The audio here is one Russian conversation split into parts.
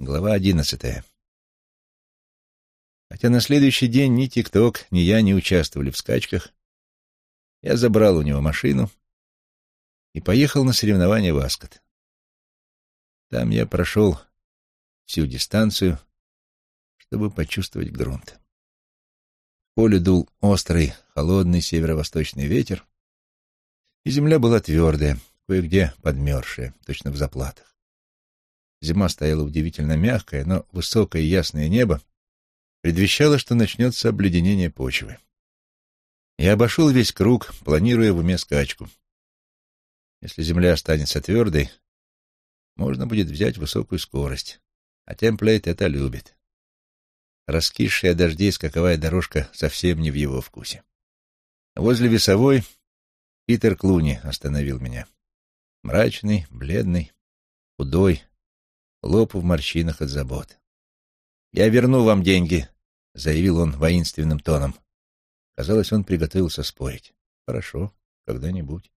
Глава одиннадцатая. Хотя на следующий день ни ТикТок, ни я не участвовали в скачках, я забрал у него машину и поехал на соревнования в Аскот. Там я прошел всю дистанцию, чтобы почувствовать грунт. В поле дул острый, холодный северо-восточный ветер, и земля была твердая, кое-где подмерзшая, точно в заплатах. Зима стояла удивительно мягкая, но высокое ясное небо предвещало, что начнется обледенение почвы. Я обошел весь круг, планируя в уме скачку. Если земля останется твердой, можно будет взять высокую скорость, а темплейт это любит. Раскисшая дождей скаковая дорожка совсем не в его вкусе. Возле весовой Питер Клуни остановил меня. Мрачный, бледный, худой, лоб в морщинах от забот. «Я верну вам деньги», — заявил он воинственным тоном. Казалось, он приготовился спорить. «Хорошо, когда-нибудь».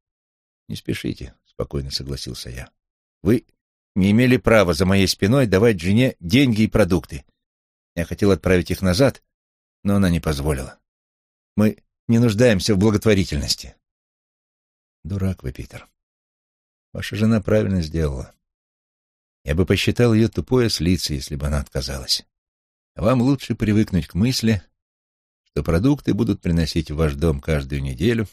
«Не спешите», — спокойно согласился я. «Вы не имели права за моей спиной давать жене деньги и продукты. Я хотел отправить их назад, но она не позволила. Мы не нуждаемся в благотворительности». «Дурак вы, Питер. Ваша жена правильно сделала. Я бы посчитал ее тупой ослицей, если бы она отказалась. Вам лучше привыкнуть к мысли, что продукты будут приносить в ваш дом каждую неделю,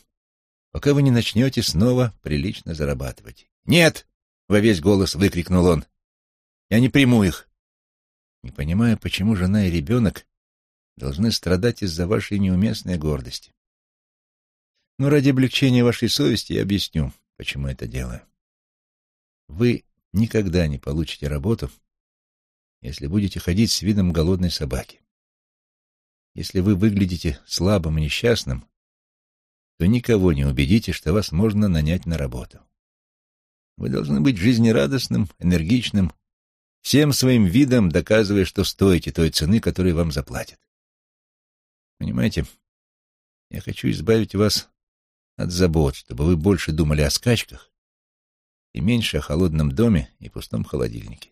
пока вы не начнете снова прилично зарабатывать. «Нет!» — во весь голос выкрикнул он. «Я не приму их!» Не понимая, почему жена и ребенок должны страдать из-за вашей неуместной гордости. Но ради облегчения вашей совести я объясню, почему это делаю. Вы никогда не получите работу, если будете ходить с видом голодной собаки. Если вы выглядите слабым и несчастным, то никого не убедите, что вас можно нанять на работу. Вы должны быть жизнерадостным, энергичным, всем своим видом доказывая, что стоите той цены, которую вам заплатят. Понимаете, я хочу избавить вас от забот, чтобы вы больше думали о скачках и меньше о холодном доме и пустом холодильнике.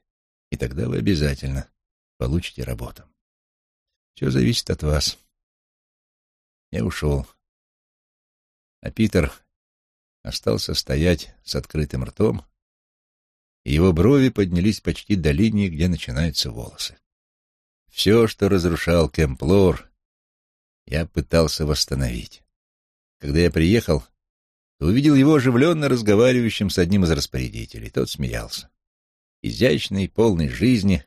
И тогда вы обязательно получите работу. Все зависит от вас. Я ушел. А Питер остался стоять с открытым ртом, и его брови поднялись почти до линии, где начинаются волосы. Все, что разрушал Кемплор, я пытался восстановить. Когда я приехал, увидел его оживленно разговаривающим с одним из распорядителей. Тот смеялся. Изящный, полный жизни,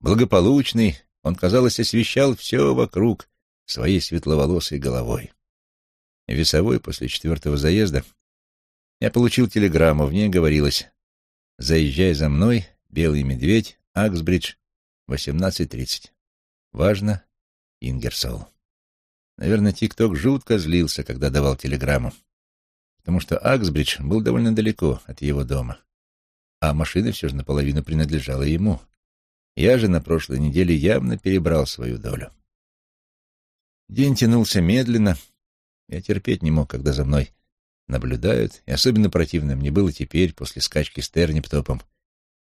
благополучный, он, казалось, освещал все вокруг своей светловолосой головой. Весовой после четвертого заезда я получил телеграмму, в ней говорилось «Заезжай за мной, Белый Медведь, Аксбридж, 18.30. Важно, Ингерсол». Наверное, ТикТок жутко злился, когда давал телеграмму потому что Аксбридж был довольно далеко от его дома, а машина все же наполовину принадлежала ему. Я же на прошлой неделе явно перебрал свою долю. День тянулся медленно, я терпеть не мог, когда за мной наблюдают, и особенно противно мне было теперь, после скачки с Терниптопом,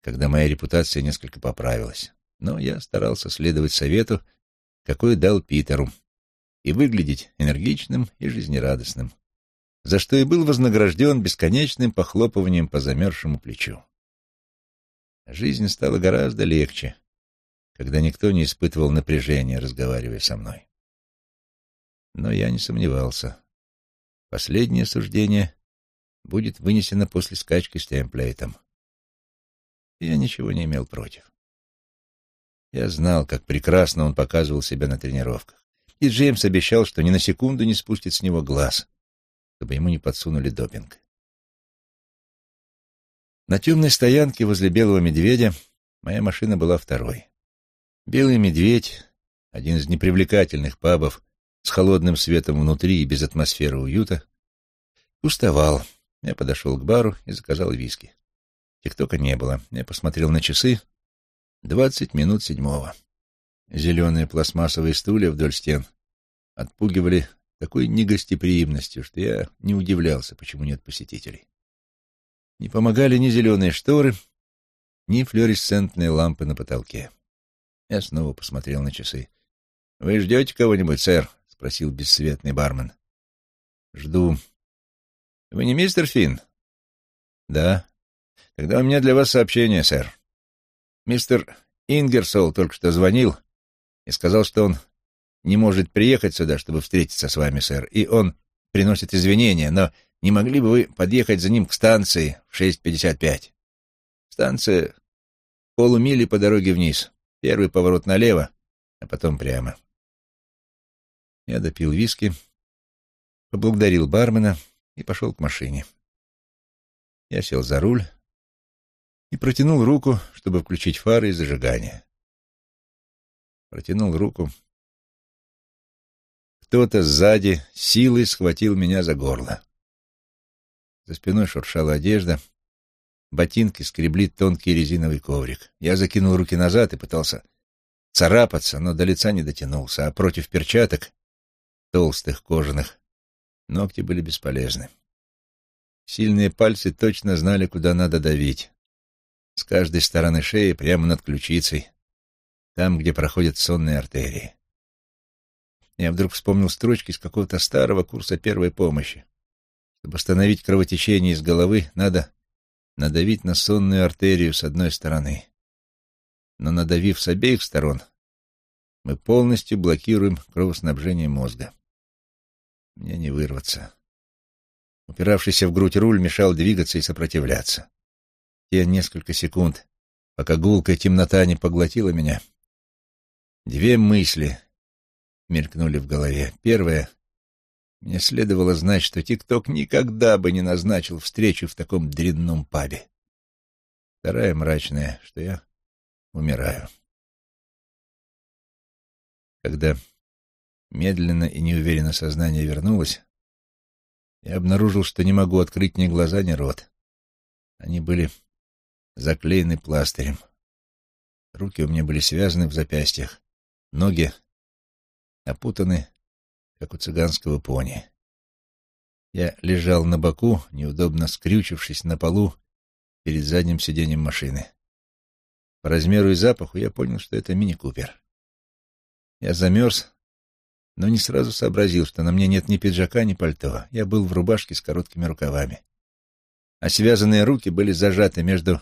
когда моя репутация несколько поправилась. Но я старался следовать совету, какой дал Питеру, и выглядеть энергичным и жизнерадостным за что и был вознагражден бесконечным похлопыванием по замерзшему плечу. Жизнь стала гораздо легче, когда никто не испытывал напряжения, разговаривая со мной. Но я не сомневался. Последнее суждение будет вынесено после скачки с темплейтом. Я ничего не имел против. Я знал, как прекрасно он показывал себя на тренировках. И Джеймс обещал, что ни на секунду не спустит с него глаз, чтобы ему не подсунули допинг. На темной стоянке возле Белого Медведя моя машина была второй. Белый Медведь, один из непривлекательных пабов с холодным светом внутри и без атмосферы уюта, пустовал. Я подошел к бару и заказал виски. Тиктока не было. Я посмотрел на часы. Двадцать минут седьмого. Зеленые пластмассовые стулья вдоль стен отпугивали такой негостеприимностью, что я не удивлялся, почему нет посетителей. Не помогали ни зеленые шторы, ни флуоресцентной лампы на потолке. Я снова посмотрел на часы. «Вы ждете кого-нибудь, сэр?» — спросил бесцветный бармен. «Жду». «Вы не мистер Финн?» «Да». «Тогда у меня для вас сообщение, сэр. Мистер Ингерсол только что звонил и сказал, что он не может приехать сюда, чтобы встретиться с вами, сэр, и он приносит извинения, но не могли бы вы подъехать за ним к станции в 6.55? Станция полумили по дороге вниз. Первый поворот налево, а потом прямо. Я допил виски, поблагодарил бармена и пошел к машине. Я сел за руль и протянул руку, чтобы включить фары и зажигание. Протянул руку. Кто-то сзади силой схватил меня за горло. За спиной шуршала одежда, ботинки скребли тонкий резиновый коврик. Я закинул руки назад и пытался царапаться, но до лица не дотянулся, а против перчаток, толстых, кожаных, ногти были бесполезны. Сильные пальцы точно знали, куда надо давить. С каждой стороны шеи, прямо над ключицей, там, где проходят сонные артерии. Я вдруг вспомнил строчки из какого-то старого курса первой помощи. Чтобы остановить кровотечение из головы, надо надавить на сонную артерию с одной стороны. Но надавив с обеих сторон, мы полностью блокируем кровоснабжение мозга. Мне не вырваться. Упиравшийся в грудь руль мешал двигаться и сопротивляться. Те несколько секунд, пока гулкая темнота не поглотила меня, две мысли мелькнули в голове. Первая мне следовало знать, что ТикТок никогда бы не назначил встречу в таком дрянном пабе. Вторая мрачная, что я умираю. Когда медленно и неуверенно сознание вернулось, я обнаружил, что не могу открыть ни глаза, ни рот. Они были заклеены пластырем. Руки у меня были связаны в запястьях, ноги опутаны как у цыганского пони. Я лежал на боку, неудобно скрючившись на полу перед задним сиденьем машины. По размеру и запаху я понял, что это мини-купер. Я замерз, но не сразу сообразил, что на мне нет ни пиджака, ни пальто. Я был в рубашке с короткими рукавами. А связанные руки были зажаты между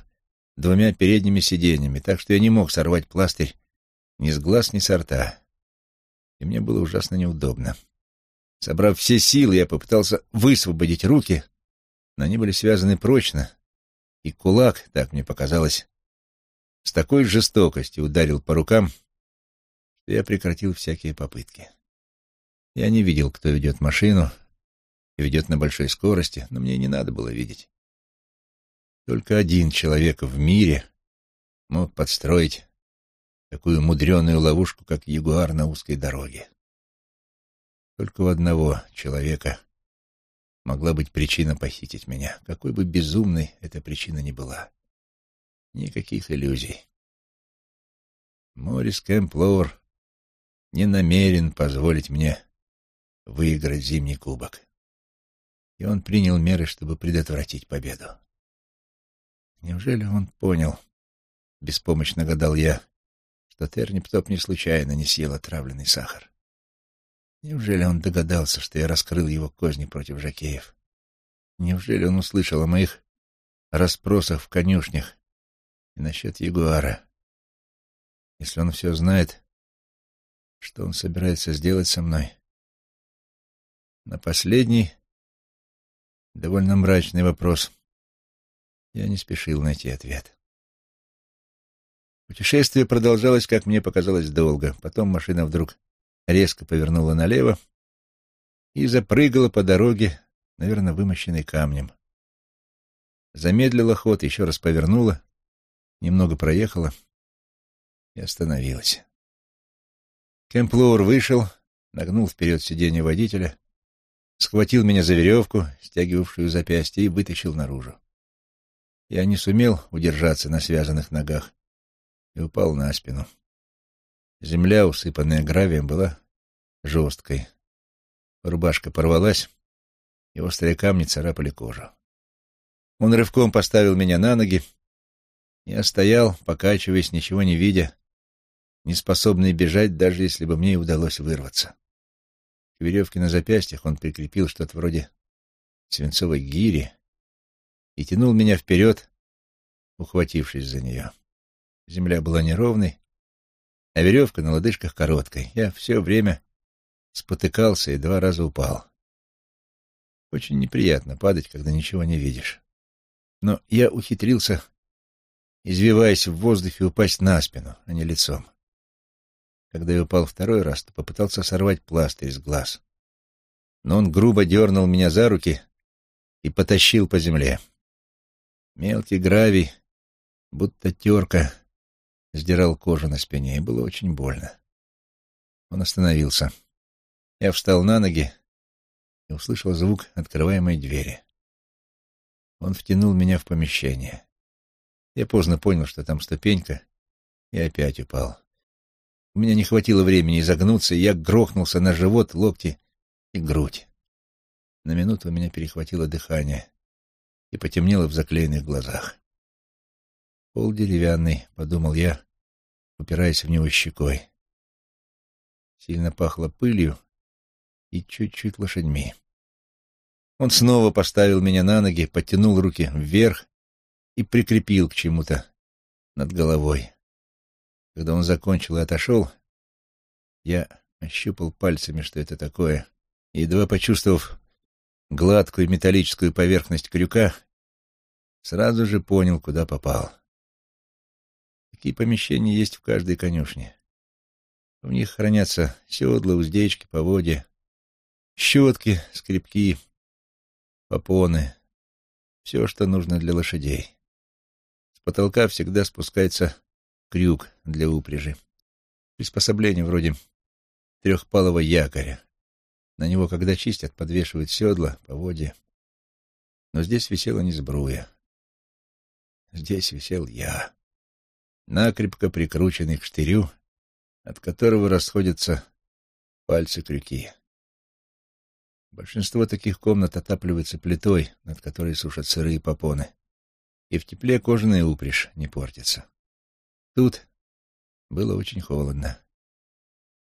двумя передними сиденьями, так что я не мог сорвать пластырь ни с глаз, ни с рта. И мне было ужасно неудобно. Собрав все силы, я попытался высвободить руки, но они были связаны прочно, и кулак, так мне показалось, с такой жестокостью ударил по рукам, что я прекратил всякие попытки. Я не видел, кто ведет машину и ведет на большой скорости, но мне не надо было видеть. Только один человек в мире мог подстроить такую мудреную ловушку, как ягуар на узкой дороге. Только у одного человека могла быть причина похитить меня, какой бы безумной эта причина ни была. Никаких иллюзий. Морис Кэмплоур не намерен позволить мне выиграть зимний кубок. И он принял меры, чтобы предотвратить победу. Неужели он понял, беспомощно гадал я, что Терниптоп не случайно не съел отравленный сахар? Неужели он догадался, что я раскрыл его козни против жакеев? Неужели он услышал о моих расспросах в конюшнях и насчет Ягуара? Если он все знает, что он собирается сделать со мной? На последний, довольно мрачный вопрос я не спешил найти ответ. Путешествие продолжалось, как мне показалось, долго. Потом машина вдруг резко повернула налево и запрыгала по дороге, наверное, вымощенной камнем. Замедлила ход, еще раз повернула, немного проехала и остановилась. Кэмплоур вышел, нагнул вперед сиденье водителя, схватил меня за веревку, стягивавшую запястье, и вытащил наружу. Я не сумел удержаться на связанных ногах и упал на спину. Земля, усыпанная гравием, была жесткой. Рубашка порвалась, и острые камни царапали кожу. Он рывком поставил меня на ноги Я стоял, покачиваясь, ничего не видя, не способный бежать, даже если бы мне удалось вырваться. К веревке на запястьях он прикрепил что-то вроде свинцовой гири и тянул меня вперед, ухватившись за нее. Земля была неровной, а веревка на лодыжках короткой. Я все время спотыкался и два раза упал. Очень неприятно падать, когда ничего не видишь. Но я ухитрился, извиваясь в воздухе, упасть на спину, а не лицом. Когда я упал второй раз, то попытался сорвать пластырь с глаз. Но он грубо дернул меня за руки и потащил по земле. Мелкий гравий, будто терка, сдирал кожу на спине, и было очень больно. Он остановился. Я встал на ноги и услышал звук открываемой двери. Он втянул меня в помещение. Я поздно понял, что там ступенька, и опять упал. У меня не хватило времени изогнуться, и я грохнулся на живот, локти и грудь. На минуту у меня перехватило дыхание и потемнело в заклеенных глазах. Пол деревянный, — подумал я, упираясь в него щекой. Сильно пахло пылью и чуть-чуть лошадьми. Он снова поставил меня на ноги, подтянул руки вверх и прикрепил к чему-то над головой. Когда он закончил и отошел, я ощупал пальцами, что это такое, и, едва почувствовав гладкую металлическую поверхность крюка, сразу же понял, куда попал. Такие помещения есть в каждой конюшне. В них хранятся седла, уздечки, поводья, щетки, скребки, попоны, все, что нужно для лошадей. С потолка всегда спускается крюк для упряжи. Приспособление вроде трехпалого якоря. На него, когда чистят, подвешивают седла, поводья. Но здесь висела не сбруя. Здесь висел я, накрепко прикрученный к штырю, от которого расходятся пальцы крюки. Большинство таких комнат отапливается плитой, над которой сушат сырые попоны, и в тепле кожаная упряжь не портится. Тут было очень холодно,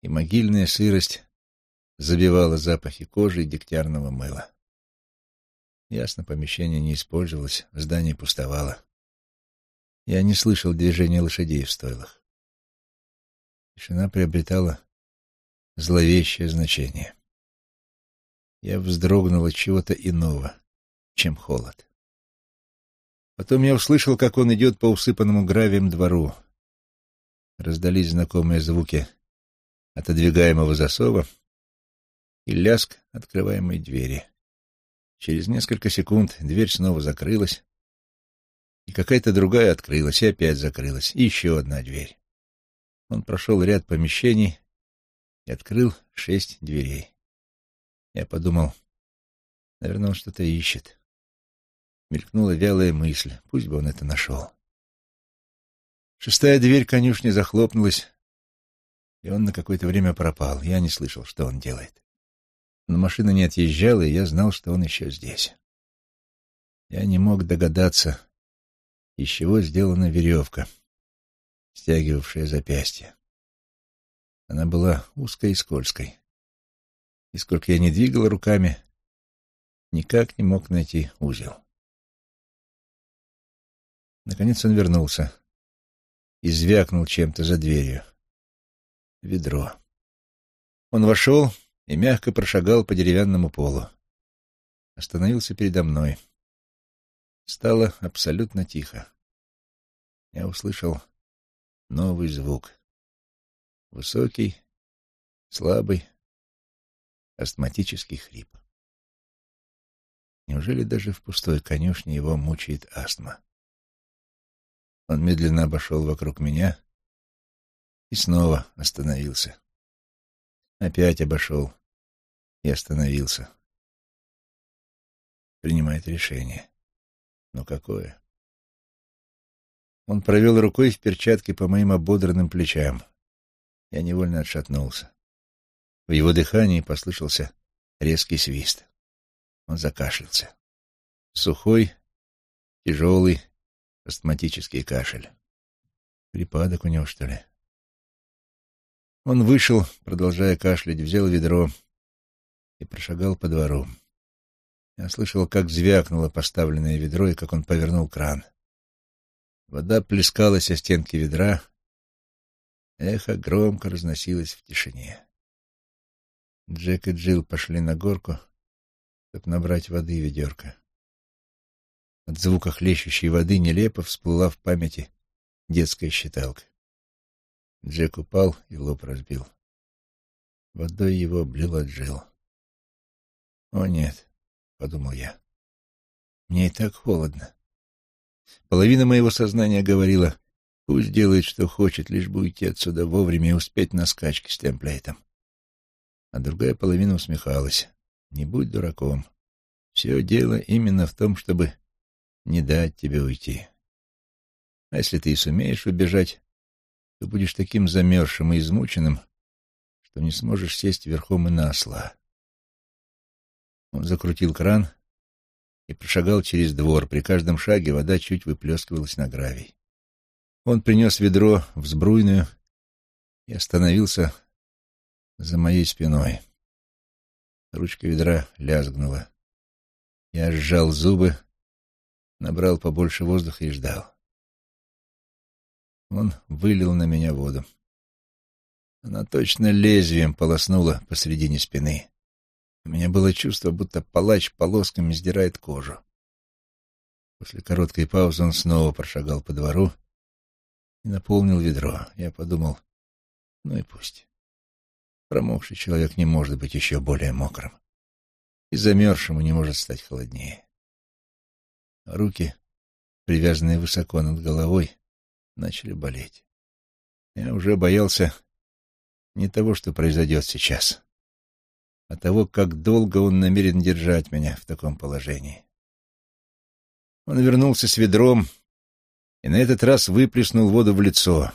и могильная сырость забивала запахи кожи и дегтярного мыла. Ясно, помещение не использовалось, здание пустовало. Я не слышал движения лошадей в стойлах. Тишина приобретала зловещее значение. Я вздрогнул от чего-то иного, чем холод. Потом я услышал, как он идет по усыпанному гравием двору. Раздались знакомые звуки отодвигаемого засова и ляск открываемой двери. Через несколько секунд дверь снова закрылась, и какая-то другая открылась, и опять закрылась, и еще одна дверь. Он прошел ряд помещений и открыл шесть дверей. Я подумал, наверное, он что-то ищет. Мелькнула вялая мысль, пусть бы он это нашел. Шестая дверь конюшни захлопнулась, и он на какое-то время пропал. Я не слышал, что он делает. Но машина не отъезжала, и я знал, что он еще здесь. Я не мог догадаться, из чего сделана веревка, стягивавшая запястье. Она была узкой и скользкой. И сколько я не двигал руками, никак не мог найти узел. Наконец он вернулся и звякнул чем-то за дверью. Ведро. Он вошел и мягко прошагал по деревянному полу. Остановился передо мной. Стало абсолютно тихо. Я услышал новый звук. Высокий, слабый, астматический хрип. Неужели даже в пустой конюшне его мучает астма? Он медленно обошел вокруг меня и снова остановился. Опять обошел и остановился. Принимает решение. Но какое? Он провел рукой в перчатке по моим ободранным плечам. Я невольно отшатнулся. В его дыхании послышался резкий свист. Он закашлялся. Сухой, тяжелый, астматический кашель. Припадок у него, что ли? Он вышел, продолжая кашлять, взял ведро и прошагал по двору. Я слышал, как звякнуло поставленное ведро и как он повернул кран. Вода плескалась о стенки ведра, эхо громко разносилось в тишине. Джек и Джилл пошли на горку, чтобы набрать воды ведерко. От звука хлещущей воды нелепо всплыла в памяти детская считалка. Джек упал и лоб разбил. Водой его облила Джилл. «О, нет», — подумал я, — «мне и так холодно». Половина моего сознания говорила, пусть делает, что хочет, лишь бы уйти отсюда вовремя и успеть на скачки с темплейтом. А другая половина усмехалась. Не будь дураком. Все дело именно в том, чтобы не дать тебе уйти. А если ты и сумеешь убежать, то будешь таким замерзшим и измученным, что не сможешь сесть верхом и на осла. Он закрутил кран и прошагал через двор. При каждом шаге вода чуть выплескивалась на гравий. Он принес ведро в сбруйную и остановился за моей спиной. Ручка ведра лязгнула. Я сжал зубы, набрал побольше воздуха и ждал. Он вылил на меня воду. Она точно лезвием полоснула посредине спины. У меня было чувство, будто палач полосками сдирает кожу. После короткой паузы он снова прошагал по двору и наполнил ведро. Я подумал, ну и пусть. Промокший человек не может быть еще более мокрым. И замерзшему не может стать холоднее. Руки, привязанные высоко над головой, начали болеть. Я уже боялся не того, что произойдет сейчас, а того, как долго он намерен держать меня в таком положении. Он вернулся с ведром и на этот раз выплеснул воду в лицо.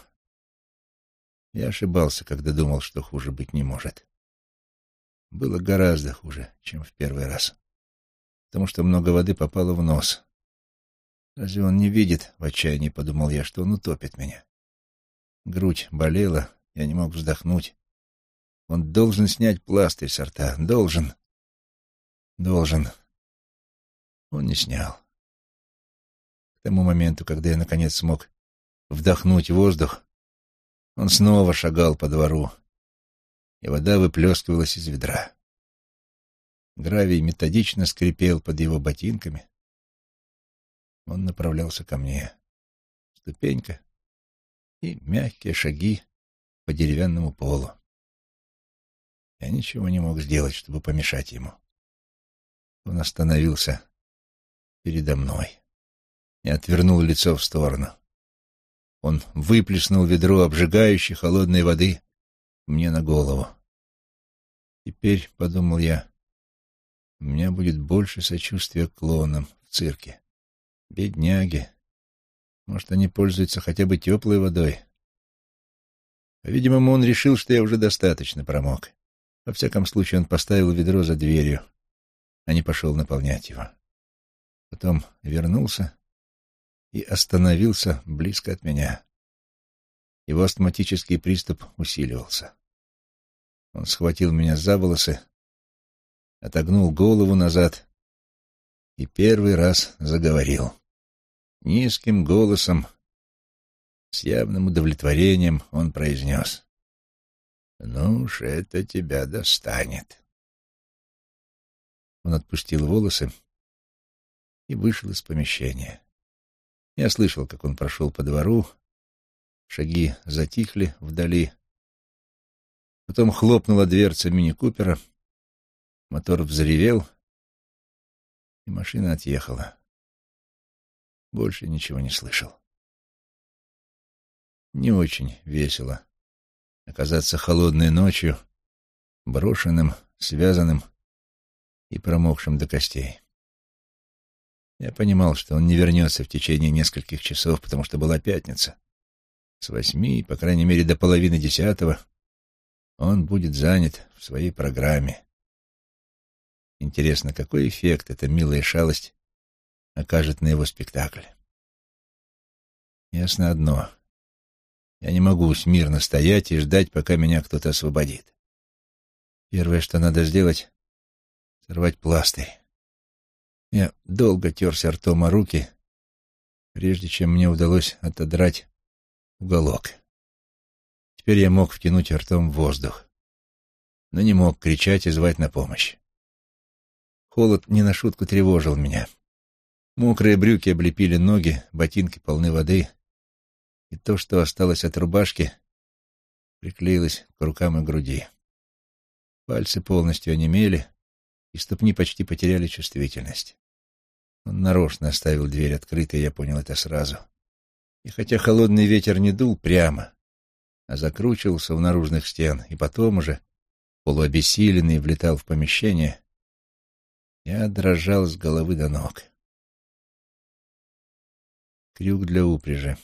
Я ошибался, когда думал, что хуже быть не может. Было гораздо хуже, чем в первый раз, потому что много воды попало в нос. Разве он не видит, в отчаянии подумал я, что он утопит меня? Грудь болела, я не мог вздохнуть. Он должен снять пластырь с рта, должен. Должен. Он не снял. К тому моменту, когда я наконец смог вдохнуть воздух, он снова шагал по двору, и вода выплескивалась из ведра. Гравий методично скрипел под его ботинками. Он направлялся ко мне. Ступенька и мягкие шаги по деревянному полу. Я ничего не мог сделать, чтобы помешать ему. Он остановился передо мной и отвернул лицо в сторону. Он выплеснул ведро обжигающей холодной воды мне на голову. Теперь, — подумал я, — у меня будет больше сочувствия к клоунам в цирке. Бедняги. Может, они пользуются хотя бы теплой водой. По-видимому, он решил, что я уже достаточно промок. Во всяком случае, он поставил ведро за дверью, а не пошел наполнять его. Потом вернулся и остановился близко от меня. Его астматический приступ усиливался. Он схватил меня за волосы, отогнул голову назад и первый раз заговорил. Низким голосом, с явным удовлетворением он произнес. «Ну уж это тебя достанет». Он отпустил волосы и вышел из помещения. Я слышал, как он прошел по двору, шаги затихли вдали. Потом хлопнула дверца мини-купера, мотор взревел, и машина отъехала. Больше ничего не слышал. Не очень весело оказаться холодной ночью, брошенным, связанным и промокшим до костей. Я понимал, что он не вернется в течение нескольких часов, потому что была пятница. С восьми, по крайней мере, до половины десятого он будет занят в своей программе. Интересно, какой эффект эта милая шалость окажет на его спектакль? Ясно одно. Я не могу смирно стоять и ждать, пока меня кто-то освободит. Первое, что надо сделать — сорвать пластырь. Я долго терся ртом о руки, прежде чем мне удалось отодрать уголок. Теперь я мог втянуть ртом воздух, но не мог кричать и звать на помощь. Холод не на шутку тревожил меня. Мокрые брюки облепили ноги, ботинки полны воды, и то, что осталось от рубашки, приклеилось к рукам и груди. Пальцы полностью онемели, и ступни почти потеряли чувствительность. Он нарочно оставил дверь открытой, я понял это сразу. И хотя холодный ветер не дул прямо, а закручивался у наружных стен, и потом уже, полуобессиленный, влетал в помещение, я дрожал с головы до ног. Крюк для упряжи.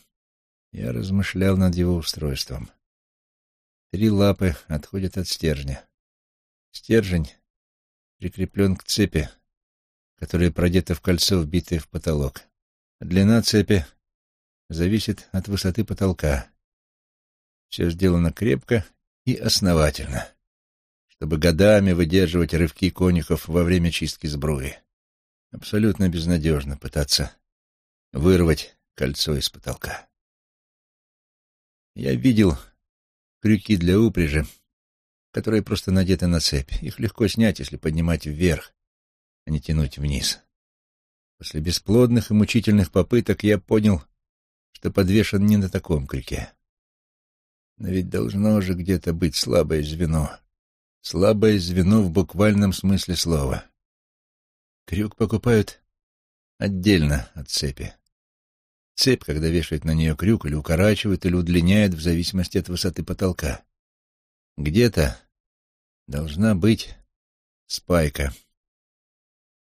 Я размышлял над его устройством. Три лапы отходят от стержня. Стержень прикреплен к цепи, которая продета в кольцо, вбитое в потолок. Длина цепи зависит от высоты потолка. Все сделано крепко и основательно, чтобы годами выдерживать рывки конюхов во время чистки сбруи. Абсолютно безнадежно пытаться вырвать кольцо из потолка. Я видел крюки для упряжи, которые просто надеты на цепь. Их легко снять, если поднимать вверх, а не тянуть вниз. После бесплодных и мучительных попыток я понял, что подвешен не на таком крюке. Но ведь должно же где-то быть слабое звено. Слабое звено в буквальном смысле слова. Крюк покупают отдельно от цепи. Цепь, когда вешают на нее крюк, или укорачивают, или удлиняют в зависимости от высоты потолка. Где-то должна быть спайка.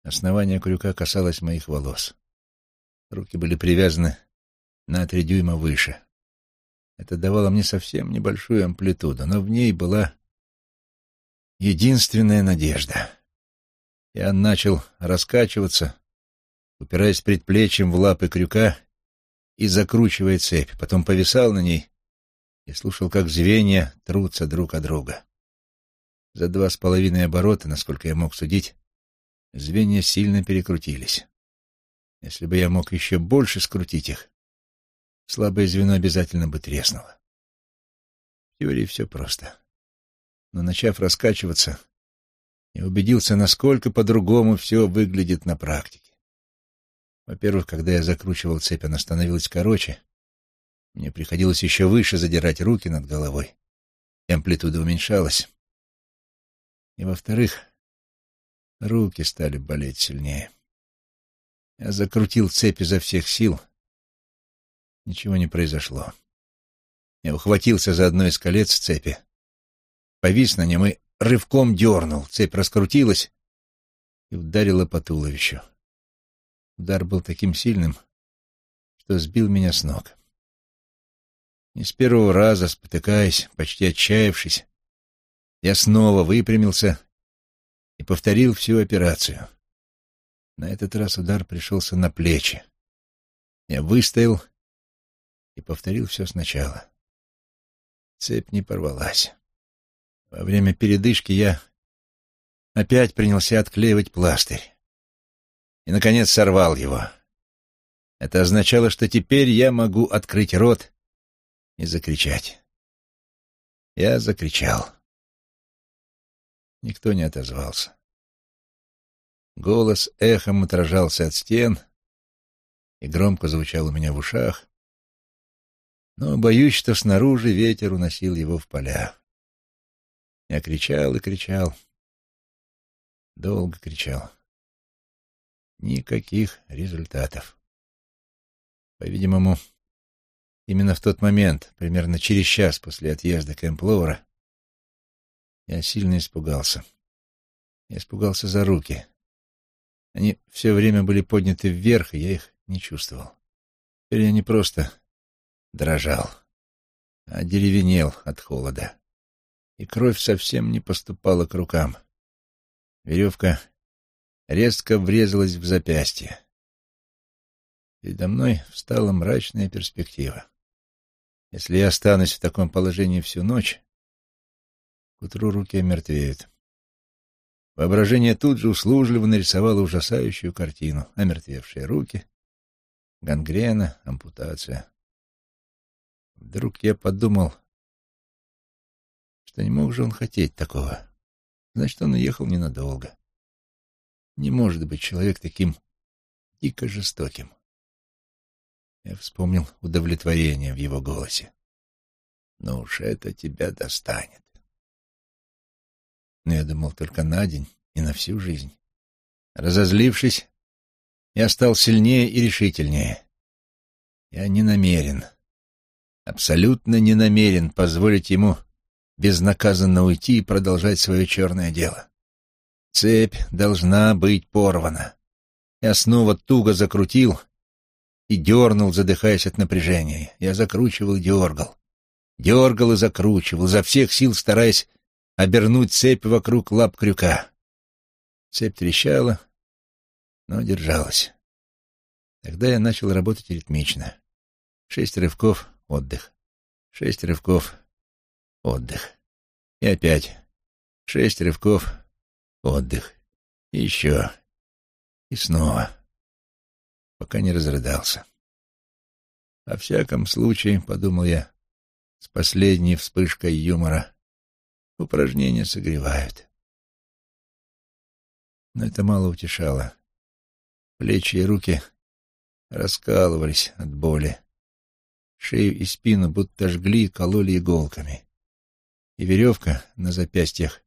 Основание крюка касалось моих волос. Руки были привязаны на три дюйма выше. Это давало мне совсем небольшую амплитуду, но в ней была единственная надежда. Я начал раскачиваться, упираясь предплечьем в лапы крюка и закручивая цепь, потом повисал на ней и слушал, как звенья трутся друг от друга. За два с половиной оборота, насколько я мог судить, звенья сильно перекрутились. Если бы я мог еще больше скрутить их, слабое звено обязательно бы треснуло. В теории все просто. Но, начав раскачиваться, я убедился, насколько по-другому все выглядит на практике. Во-первых, когда я закручивал цепь, она становилась короче. Мне приходилось еще выше задирать руки над головой, и амплитуда уменьшалась. И, во-вторых, руки стали болеть сильнее. Я закрутил цепь изо всех сил — Ничего не произошло. Я ухватился за одно из колец цепи, повис на нем и рывком дернул. Цепь раскрутилась и ударила по туловищу. Удар был таким сильным, что сбил меня с ног. Не с первого раза, спотыкаясь, почти отчаявшись, я снова выпрямился и повторил всю операцию. На этот раз удар пришелся на плечи. Я выстоял и повторил все сначала. Цепь не порвалась. Во время передышки я опять принялся отклеивать пластырь. И, наконец, сорвал его. Это означало, что теперь я могу открыть рот и закричать. Я закричал. Никто не отозвался. Голос эхом отражался от стен и громко звучал у меня в ушах, но боюсь, что снаружи ветер уносил его в поля. Я кричал и кричал, долго кричал. Никаких результатов. По-видимому, именно в тот момент, примерно через час после отъезда Кэмп я сильно испугался. Я испугался за руки. Они все время были подняты вверх, и я их не чувствовал. Теперь я не просто дрожал, а деревенел от холода. И кровь совсем не поступала к рукам. Веревка резко врезалась в запястье. Передо мной встала мрачная перспектива. Если я останусь в таком положении всю ночь, к утру руки омертвеют. Воображение тут же услужливо нарисовало ужасающую картину. Омертвевшие руки, гангрена, ампутация. Вдруг я подумал, что не мог же он хотеть такого. Значит, он уехал ненадолго. Не может быть человек таким дико жестоким. Я вспомнил удовлетворение в его голосе. «Ну уж это тебя достанет. Но я думал только на день и на всю жизнь. Разозлившись, я стал сильнее и решительнее. Я не намерен, абсолютно не намерен позволить ему безнаказанно уйти и продолжать свое черное дело. Цепь должна быть порвана. Я снова туго закрутил и дернул, задыхаясь от напряжения. Я закручивал и дергал. Дергал и закручивал, за всех сил стараясь обернуть цепь вокруг лап крюка. Цепь трещала, но держалась. Тогда я начал работать ритмично. Шесть рывков — отдых. Шесть рывков — отдых. И опять шесть рывков — отдых. И еще. И снова. Пока не разрыдался. Во всяком случае, — подумал я, с последней вспышкой юмора, Упражнения согревают. Но это мало утешало. Плечи и руки раскалывались от боли. Шею и спину будто жгли и кололи иголками. И веревка на запястьях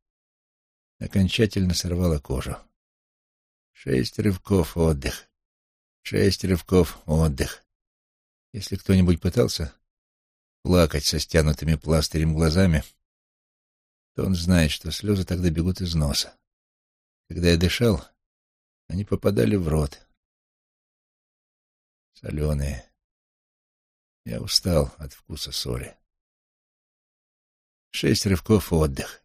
окончательно сорвала кожу. Шесть рывков отдых. Шесть рывков отдых. Если кто-нибудь пытался плакать со стянутыми пластырем глазами, то он знает, что слезы тогда бегут из носа. Когда я дышал, они попадали в рот. Соленые. Я устал от вкуса соли. Шесть рывков отдых.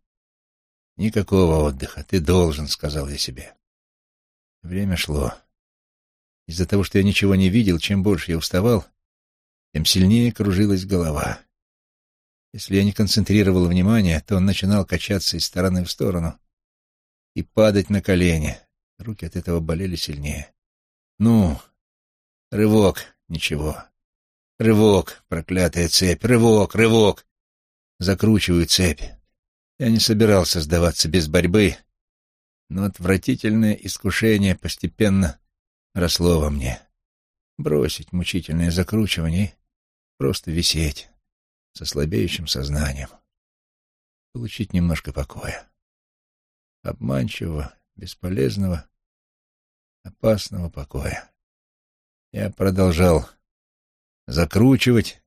Никакого отдыха. Ты должен, сказал я себе. Время шло. Из-за того, что я ничего не видел, чем больше я уставал, тем сильнее кружилась голова. Если я не концентрировал внимание, то он начинал качаться из стороны в сторону и падать на колени. Руки от этого болели сильнее. Ну, рывок, ничего. Рывок, проклятая цепь, рывок, рывок. Закручиваю цепь. Я не собирался сдаваться без борьбы, но отвратительное искушение постепенно росло во мне. Бросить мучительное закручивание просто висеть со слабеющим сознанием, получить немножко покоя. Обманчивого, бесполезного, опасного покоя. Я продолжал закручивать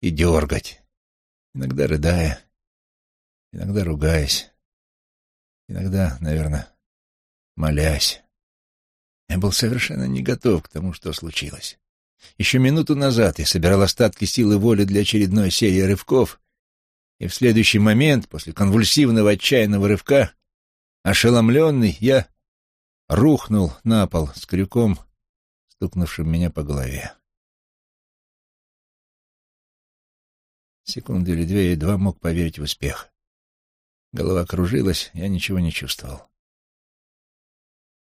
и дергать, иногда рыдая, иногда ругаясь, иногда, наверное, молясь. Я был совершенно не готов к тому, что случилось. Еще минуту назад я собирал остатки силы воли для очередной серии рывков, и в следующий момент, после конвульсивного отчаянного рывка, ошеломленный, я рухнул на пол с крюком, стукнувшим меня по голове. Секунду или две я едва мог поверить в успех. Голова кружилась, я ничего не чувствовал.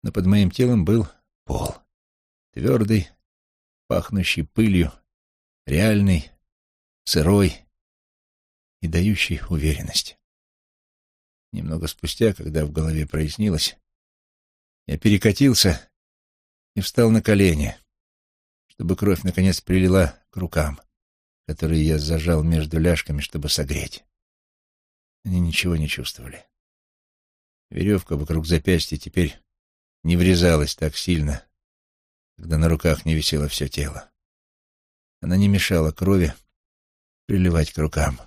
Но под моим телом был пол. Твердый, пахнущий пылью, реальный, сырой и дающий уверенность. Немного спустя, когда в голове прояснилось, я перекатился и встал на колени, чтобы кровь наконец прилила к рукам, которые я зажал между ляжками, чтобы согреть. Они ничего не чувствовали. Веревка вокруг запястья теперь не врезалась так сильно, когда на руках не висело все тело. Она не мешала крови приливать к рукам.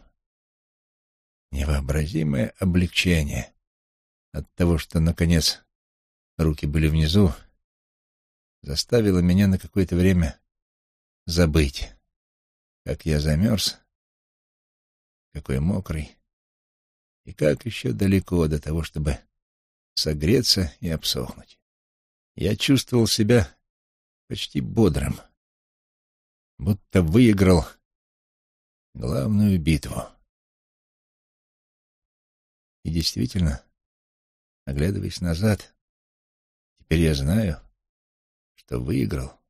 Невообразимое облегчение от того, что, наконец, руки были внизу, заставило меня на какое-то время забыть, как я замерз, какой мокрый, и как еще далеко до того, чтобы согреться и обсохнуть. Я чувствовал себя почти бодрым, будто выиграл главную битву. И действительно, оглядываясь назад, теперь я знаю, что выиграл